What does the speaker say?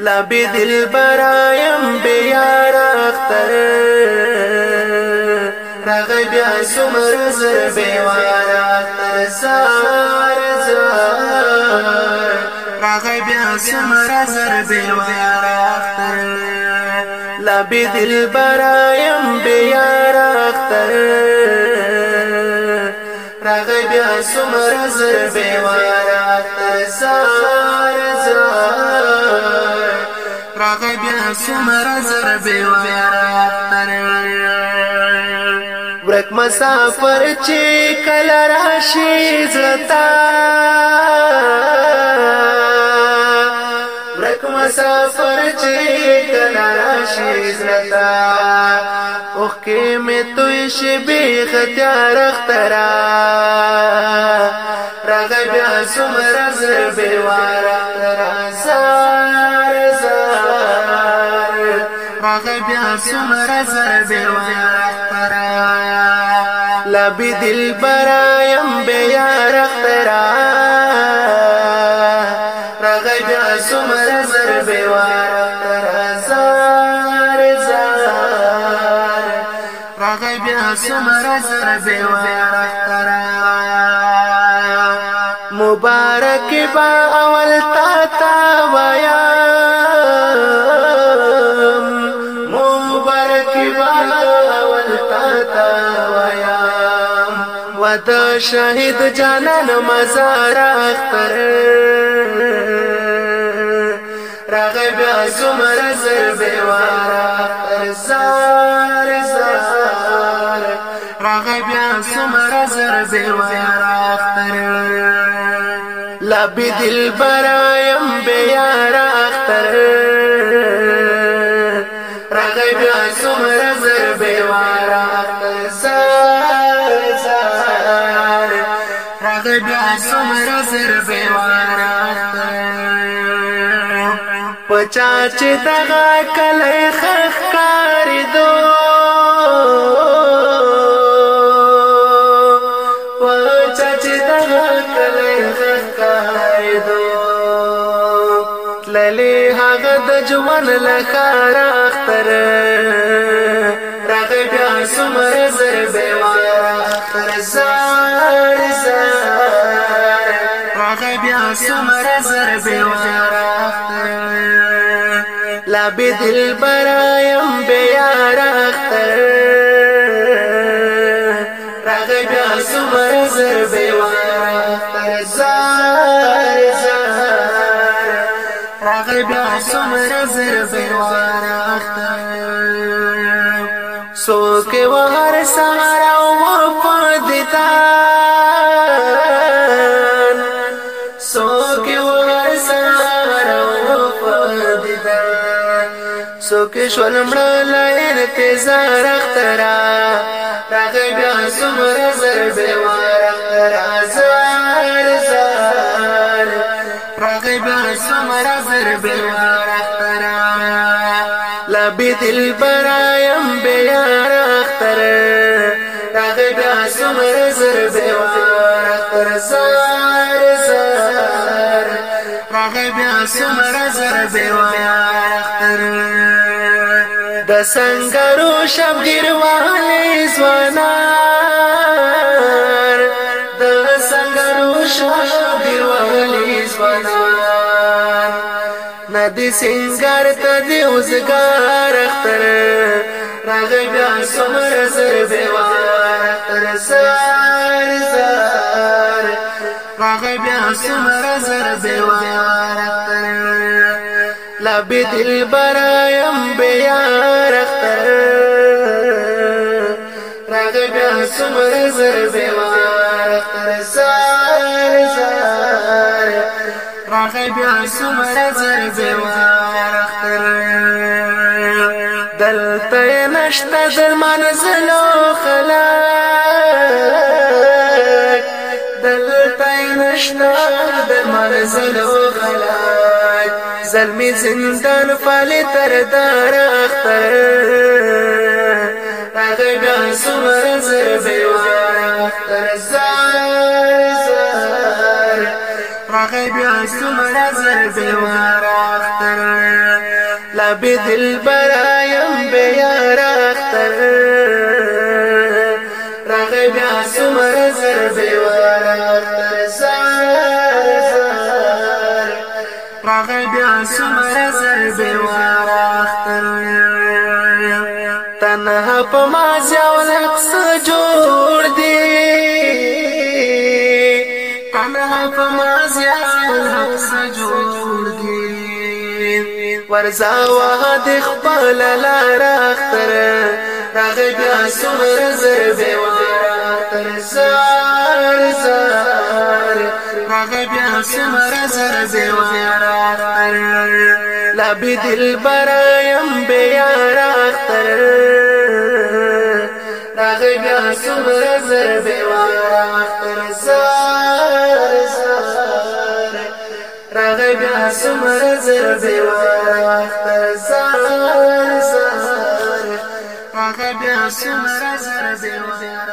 لبی دل برایم بیار اختر رغی بیا سمر زر بیوار اختر سار زار رغی بیا سمر زر بیوار اختر لبی دل برایم بیار اختر رغی بیا سمر زر بیوار اختر سار زار راغی بیا سمر زر بیوار ورک مسافر چې کل راشي زلتا ورک مسافر چې کل راشي زلتا اوخ کې مې توې شبي ختیار اخترا راغی بیا سمر زر بیوار بیا سمر زر بیوار اخترا لبی دل برایم بیار اخترا رغی بیا سمر زر بیوار اخترا زار زار رغی بیا سمر زر بیوار اخترا مبارک با اول تا تا ویا مرکبا اول تاتا ویا و دا شهید جانان مزار اختر راغب زمر زر بیوارا زار زار راغب زمر زر بیوارا اختر لبی دل برایم بیارا اختر هغه بیا څومره سر بیوانه پچا چې دغه کله خخکار دو پچا چې دغه کله خخکار دو للی هغه د جوان لخار اختر راغ بیا څومره سر بیوانه اختر سمر ضرب واراختر لا بدل برایم بیاراختر راغب یا سمر ضرب واراختر زار زار راغب یا سمر ضرب واراختر سوک وهر سار شولم لایر تیزار اخترا راغی بیا سمر زر بیوار اخترا زار زار راغی بیا سمر زر بیوار اخترا لبی دل برایم بیار اختر راغی بیا سمر زر بیوار اختر زار زار راغی بیا سمر زر بیوار اختر د سنگرو شبگیر والی زوانار د سنگرو شبگیر والی زوانار ندی سنگر تا دی اوزگار اختر راغ بیا سمر زر بیوار اختر زار زار راغ بیا سمر زر بیوار اختر لا بدل برایم بیار اختر راغ بیا سمر زر بیوار رختر سار سار راغ بیا سمر زر بیوار اختر دلته نشتا درمان زلو خلاك دلته نشتا درمان زلو خلاك زلمی زندان فالی تردار اختر اغنا سمر زربیوار اختر زار زار راغبیا سمر زربیوار اختر لابی دل برا بیا سمره زر بیوار اختر تنها په مازی او الحق سره جوړ دی تنها په مازی او الحق سره جوړ دی ورزا وه د خپل لار اختر راغ بیا سمره زر بیوار اختر هغه بیا سمر زر زوار اختر لب دل برایم بیار اختر هغه بیا سمر زر زوار اختر زار زار هغه بیا سمر زر زوار اختر زار زار هغه بیا سمر زر زوار